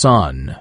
sun